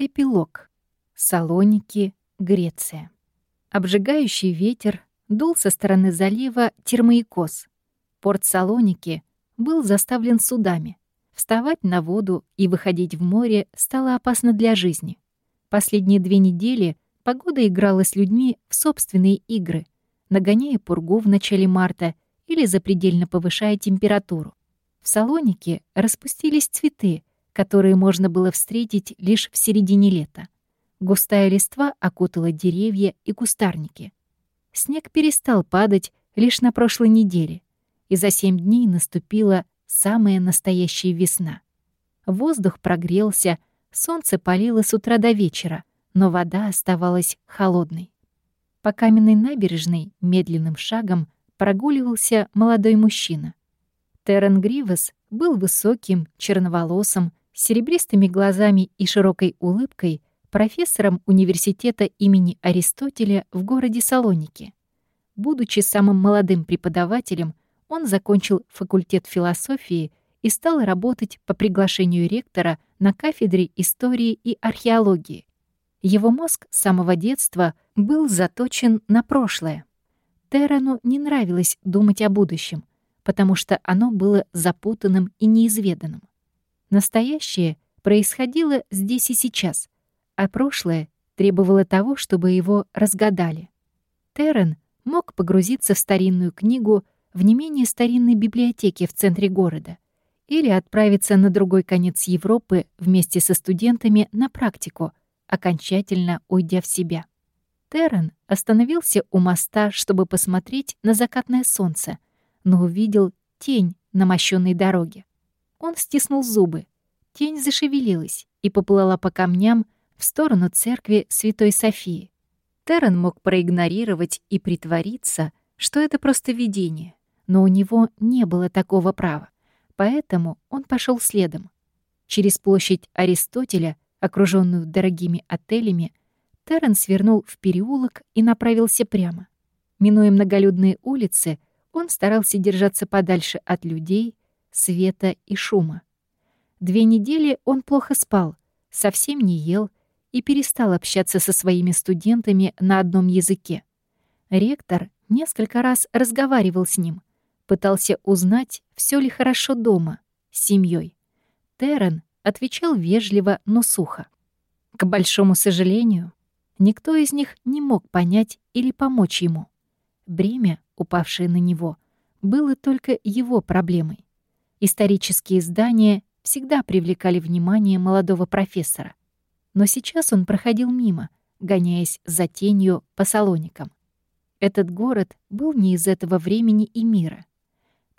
Эпилог. Салоники, Греция. Обжигающий ветер дул со стороны залива Термоикос. Порт Салоники был заставлен судами. Вставать на воду и выходить в море стало опасно для жизни. Последние две недели погода играла с людьми в собственные игры, нагоняя пургу в начале марта или запредельно повышая температуру. В Салонике распустились цветы, которые можно было встретить лишь в середине лета. Густая листва окутала деревья и кустарники. Снег перестал падать лишь на прошлой неделе, и за семь дней наступила самая настоящая весна. Воздух прогрелся, солнце палило с утра до вечера, но вода оставалась холодной. По каменной набережной медленным шагом прогуливался молодой мужчина. Террен Гривес был высоким, черноволосым, серебристыми глазами и широкой улыбкой профессором университета имени Аристотеля в городе Салоники. Будучи самым молодым преподавателем, он закончил факультет философии и стал работать по приглашению ректора на кафедре истории и археологии. Его мозг с самого детства был заточен на прошлое. Террану не нравилось думать о будущем, потому что оно было запутанным и неизведанным. Настоящее происходило здесь и сейчас, а прошлое требовало того, чтобы его разгадали. Террен мог погрузиться в старинную книгу в не менее старинной библиотеке в центре города или отправиться на другой конец Европы вместе со студентами на практику, окончательно уйдя в себя. Террен остановился у моста, чтобы посмотреть на закатное солнце, но увидел тень на мощенной дороге. Он стиснул зубы. Тень зашевелилась и поплыла по камням в сторону церкви Святой Софии. Террен мог проигнорировать и притвориться, что это просто видение, но у него не было такого права, поэтому он пошел следом. Через площадь Аристотеля, окруженную дорогими отелями, Террен свернул в переулок и направился прямо. Минуя многолюдные улицы, он старался держаться подальше от людей, света и шума. Две недели он плохо спал, совсем не ел и перестал общаться со своими студентами на одном языке. Ректор несколько раз разговаривал с ним, пытался узнать, все ли хорошо дома, с семьей. Террен отвечал вежливо, но сухо. К большому сожалению, никто из них не мог понять или помочь ему. Бремя, упавшее на него, было только его проблемой. Исторические здания всегда привлекали внимание молодого профессора. Но сейчас он проходил мимо, гоняясь за тенью по салоникам. Этот город был не из этого времени и мира.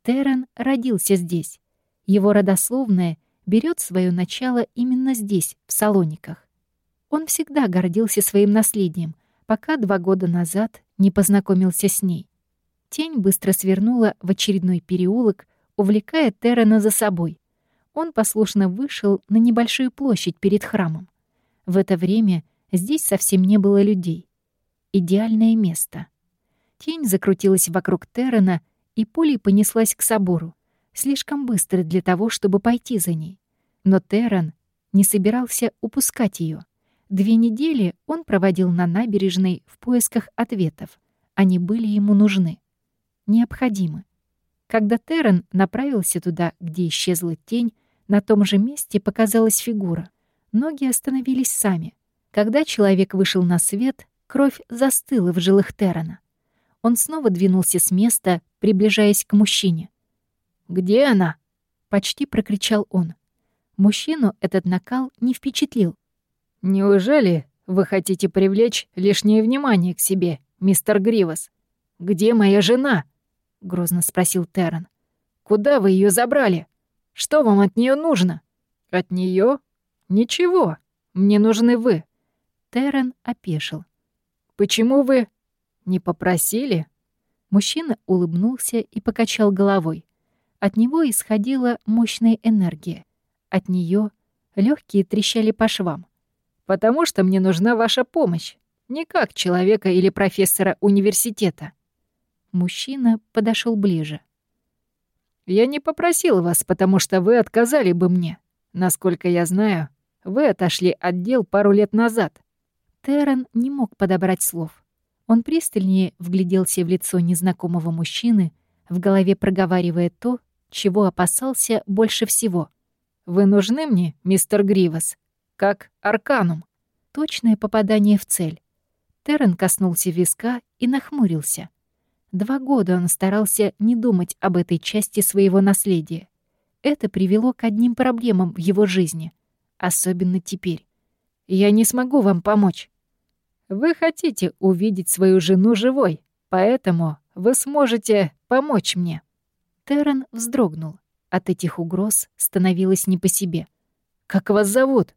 Террен родился здесь. Его родословное берет свое начало именно здесь, в Салониках. Он всегда гордился своим наследием, пока два года назад не познакомился с ней. Тень быстро свернула в очередной переулок, увлекая Террена за собой. Он послушно вышел на небольшую площадь перед храмом. В это время здесь совсем не было людей. Идеальное место. Тень закрутилась вокруг Террена, и пулей понеслась к собору, слишком быстро для того, чтобы пойти за ней. Но Террен не собирался упускать ее. Две недели он проводил на набережной в поисках ответов. Они были ему нужны. Необходимы. Когда Террен направился туда, где исчезла тень, на том же месте показалась фигура. Ноги остановились сами. Когда человек вышел на свет, кровь застыла в жилах Террена. Он снова двинулся с места, приближаясь к мужчине. «Где она?» — почти прокричал он. Мужчину этот накал не впечатлил. «Неужели вы хотите привлечь лишнее внимание к себе, мистер Гривас? Где моя жена?» — грозно спросил Террен. «Куда вы ее забрали? Что вам от нее нужно?» «От нее? Ничего. Мне нужны вы». Террен опешил. «Почему вы не попросили?» Мужчина улыбнулся и покачал головой. От него исходила мощная энергия. От нее легкие трещали по швам. «Потому что мне нужна ваша помощь. Не как человека или профессора университета. Мужчина подошел ближе. «Я не попросил вас, потому что вы отказали бы мне. Насколько я знаю, Вы отошли от дел пару лет назад». Террен не мог подобрать слов. Он пристальнее вгляделся в лицо незнакомого мужчины, в голове проговаривая то, чего опасался больше всего. «Вы нужны мне, мистер Гривас, как арканум?» Точное попадание в цель. Террен коснулся виска и нахмурился. Два года он старался не думать об этой части своего наследия. Это привело к одним проблемам в его жизни, особенно теперь. «Я не смогу вам помочь. Вы хотите увидеть свою жену живой, поэтому вы сможете помочь мне». Террен вздрогнул. От этих угроз становилось не по себе. «Как вас зовут?»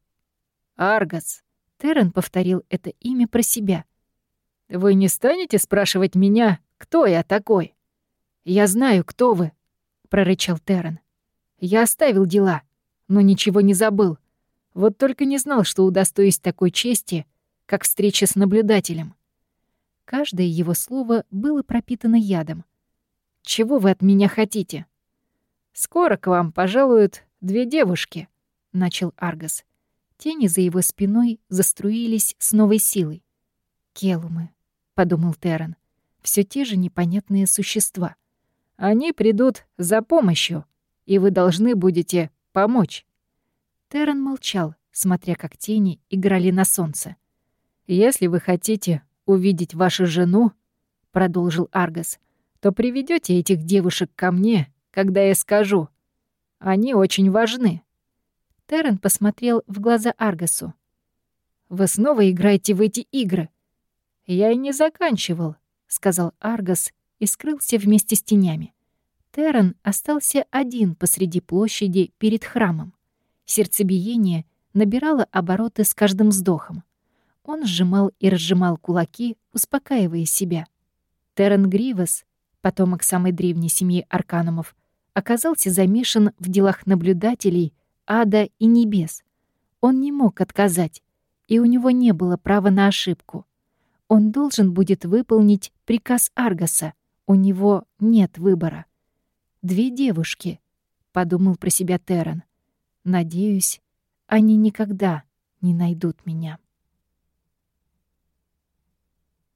«Аргас». Террен повторил это имя про себя. «Вы не станете спрашивать меня, кто я такой?» «Я знаю, кто вы», — прорычал Террен. «Я оставил дела, но ничего не забыл. Вот только не знал, что удостоюсь такой чести, как встреча с наблюдателем». Каждое его слово было пропитано ядом. «Чего вы от меня хотите?» «Скоро к вам пожалуют две девушки», — начал Аргас. Тени за его спиной заструились с новой силой. «Келумы», — подумал Террен, — «все те же непонятные существа. Они придут за помощью, и вы должны будете помочь». Террен молчал, смотря как тени играли на солнце. «Если вы хотите увидеть вашу жену», — продолжил Аргас, «то приведете этих девушек ко мне, когда я скажу. Они очень важны». Террен посмотрел в глаза Аргасу. «Вы снова играете в эти игры?» «Я и не заканчивал», — сказал Аргас и скрылся вместе с тенями. Террен остался один посреди площади перед храмом. Сердцебиение набирало обороты с каждым вздохом. Он сжимал и разжимал кулаки, успокаивая себя. Террен Гривас, потомок самой древней семьи Арканумов, оказался замешан в делах наблюдателей, ада и небес. Он не мог отказать, и у него не было права на ошибку. Он должен будет выполнить приказ Аргаса. У него нет выбора. «Две девушки», — подумал про себя Террен. «Надеюсь, они никогда не найдут меня».